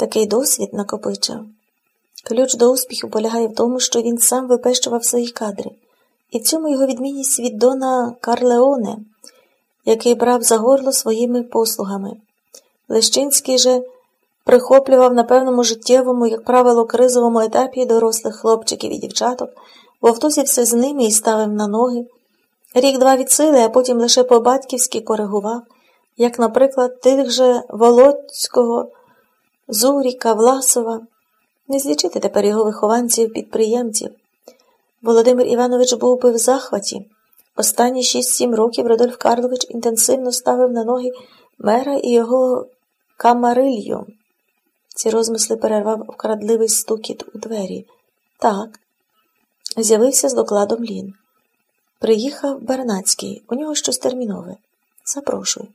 Такий досвід накопичив. Ключ до успіху полягає в тому, що він сам випещував свої кадри, і в цьому його відмінність від Дона Карлеоне, який брав за горло своїми послугами. Лещинський же прихоплював на певному життєвому, як правило, кризовому етапі дорослих хлопчиків і дівчаток, вовтузився з ними і ставив на ноги. Рік-два від сили, а потім лише по-батьківськи коригував, як, наприклад, тих же Володського, Зуріка, Власова. Не злічити тепер його вихованців, підприємців. Володимир Іванович був би в захваті. Останні 6-7 років Родольф Карлович інтенсивно ставив на ноги мера і його камарилью. Ці розмисли перервав вкрадливий стукіт у двері. Так, з'явився з докладом Лін. Приїхав Бернацький, у нього щось термінове. Запрошую.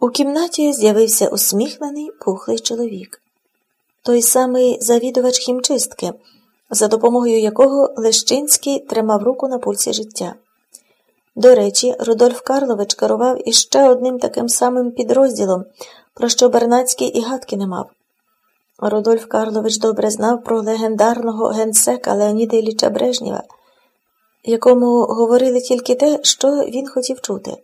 У кімнаті з'явився усміхнений, пухлий чоловік. Той самий завідувач хімчистки, за допомогою якого Лещинський тримав руку на пульсі життя. До речі, Рудольф Карлович керував іще одним таким самим підрозділом, про що Бернацький і гадки не мав. Рудольф Карлович добре знав про легендарного генсека Леоніда Ілліча Брежнєва, якому говорили тільки те, що він хотів чути,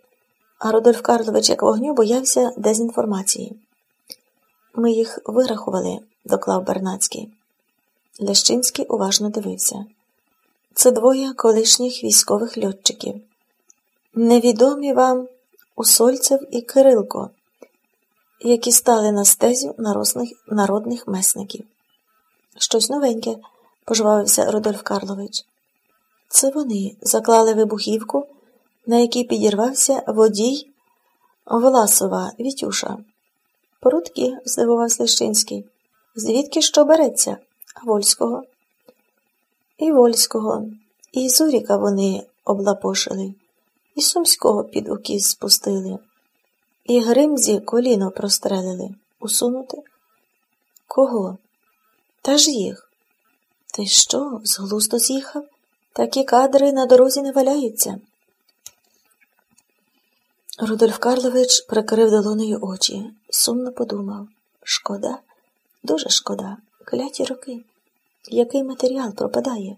а Рудольф Карлович, як вогню, боявся дезінформації. Ми їх вирахували, доклав Бернацький. Лещинський уважно дивився. Це двоє колишніх військових льотчиків. Невідомі вам Усольцев і Кирилко, які стали на стезю народних месників. Щось новеньке, пожвавився Рудольф Карлович. Це вони заклали вибухівку, на якій підірвався водій Власова Вітюша. Порудки, здивувався Лещинський. Звідки що береться? Вольського? І Вольського, і Зуріка вони облапошили, і Сумського під укіс спустили, і Гримзі коліно прострелили. Усунути? Кого? Та ж їх. Ти що, з глузду з'їхав? Такі кадри на дорозі не валяються. Рудольф Карлович прикрив долонею очі, сумно подумав шкода, дуже шкода, кляті роки. Який матеріал пропадає?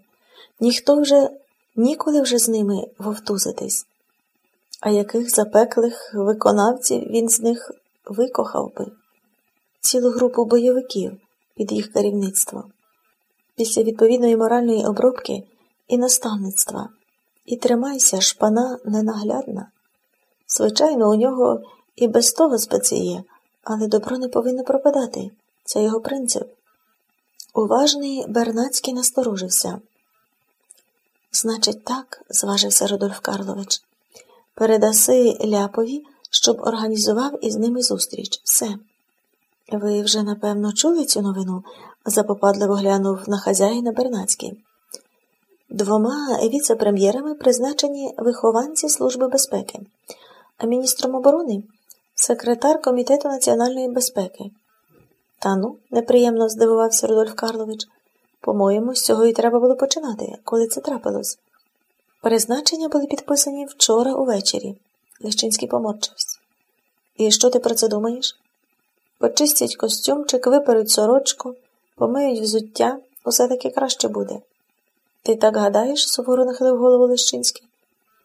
Ніхто вже ніколи вже з ними вовтузитись. А яких запеклих виконавців він з них викохав би, цілу групу бойовиків під їх керівництво. Після відповідної моральної обробки і наставництва. І тримайся, шпана ненаглядна. Звичайно, у нього і без того спеціє, але добро не повинно пропадати. Це його принцип. Уважний Бернацький насторожився. Значить, так, зважився Рудольф Карлович, передаси ляпові, щоб організував із ними зустріч. Все. Ви вже, напевно, чули цю новину? запопадливо глянув на хазяїна Бернацький. Двома віце-прем'єрами призначені вихованці Служби безпеки, а міністром оборони секретар Комітету національної безпеки. Та ну, неприємно здивувався Рудольф Карлович. По-моєму, з цього і треба було починати, коли це трапилось. Призначення були підписані вчора увечері. Лещинський поморчився. І що ти про це думаєш? Почистять костюмчик, виперуть сорочку, помиють взуття, усе таки краще буде. Ти так гадаєш? суворо нахилив голову Лещинський.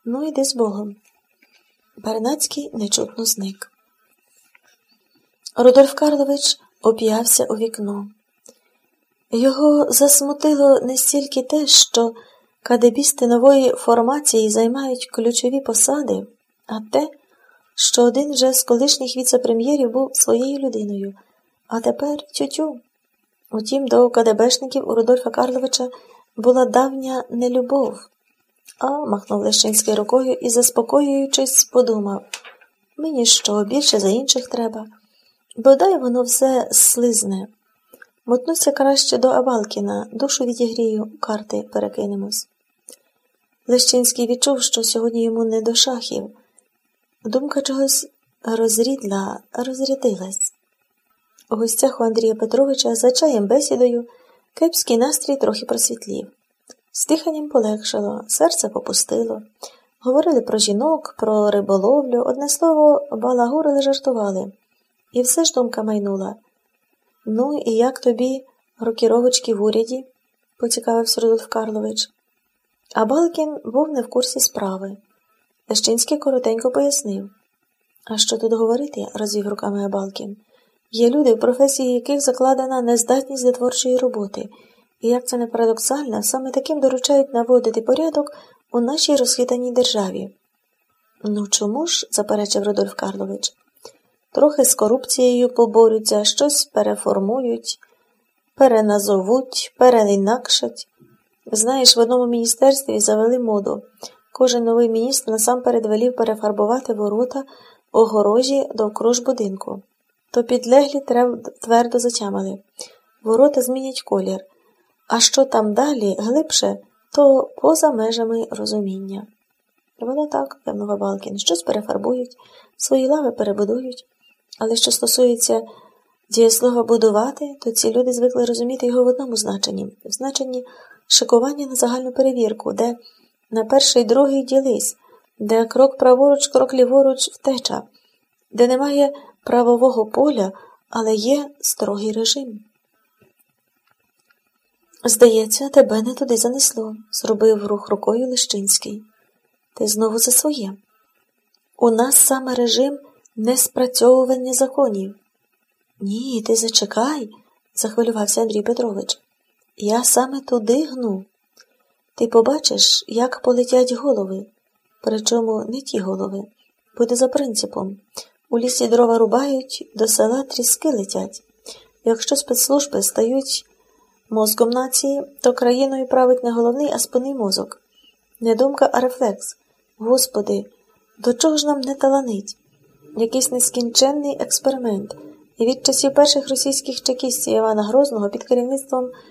Ну, йди з Богом. Бернацький нечутно зник. Рудольф Карлович оп'явся у вікно. Його засмутило не стільки те, що кадебісти нової формації займають ключові посади, а те, що один вже з колишніх віце-прем'єрів був своєю людиною, а тепер тютю. Утім, до КДБшників у Рудольфа Карловича була давня нелюбов. А, махнув Лещинський рукою і, заспокоюючись, подумав мені що, більше за інших треба. Бодай воно все слизне. Мотнуся краще до Авалкіна, душу відігрію, карти перекинемось. Лещинський відчув, що сьогодні йому не до шахів. Думка чогось розрідла, розрядилась. У гостях у Андрія Петровича за чаєм бесідою кепський настрій трохи просвітлів. З диханням полегшало, серце попустило. Говорили про жінок, про риболовлю, одне слово, балагурили жартували. І все ж думка майнула. Ну, і як тобі рокіровочки в уряді? поцікавився Рудольф Карлович. А Балкін був не в курсі справи. Лещинський коротенько пояснив. А що тут говорити? розвів руками Абалкін. Є люди, в професії яких закладена нездатність до творчої роботи, і як це не парадоксально, саме таким доручають наводити порядок у нашій розхитаній державі. Ну чому ж, заперечив Родольф Карлович, трохи з корупцією поборються, щось переформують, переназовуть, переінакшать. Знаєш, в одному міністерстві завели моду. Кожен новий міністр насамперед велів перефарбувати ворота огорожі довкруж будинку. То підлеглі твердо затямили. Ворота змінять колір. А що там далі, глибше, то поза межами розуміння. Воно так, певнув Балкін, щось перефарбують, свої лави перебудують, але що стосується дієслова будувати, то ці люди звикли розуміти його в одному значенні, в значенні шикування на загальну перевірку, де на перший другий ділись, де крок праворуч, крок ліворуч втеча, де немає правового поля, але є строгий режим. Здається, тебе не туди занесло, зробив рух рукою Лищинський. Ти знову за своє. У нас саме режим неспрацьовування законів. Ні, ти зачекай, захвилювався Андрій Петрович. Я саме туди гну. Ти побачиш, як полетять голови, причому не ті голови. Буде за принципом. У лісі дрова рубають, до села тріски летять. Якщо спецслужби стають мозком нації, то країною править не головний, а спинний мозок. Не думка, а рефлекс. Господи, до чого ж нам не таланить? Якийсь нескінченний експеримент. І від часів перших російських чекістів Івана Грозного під керівництвом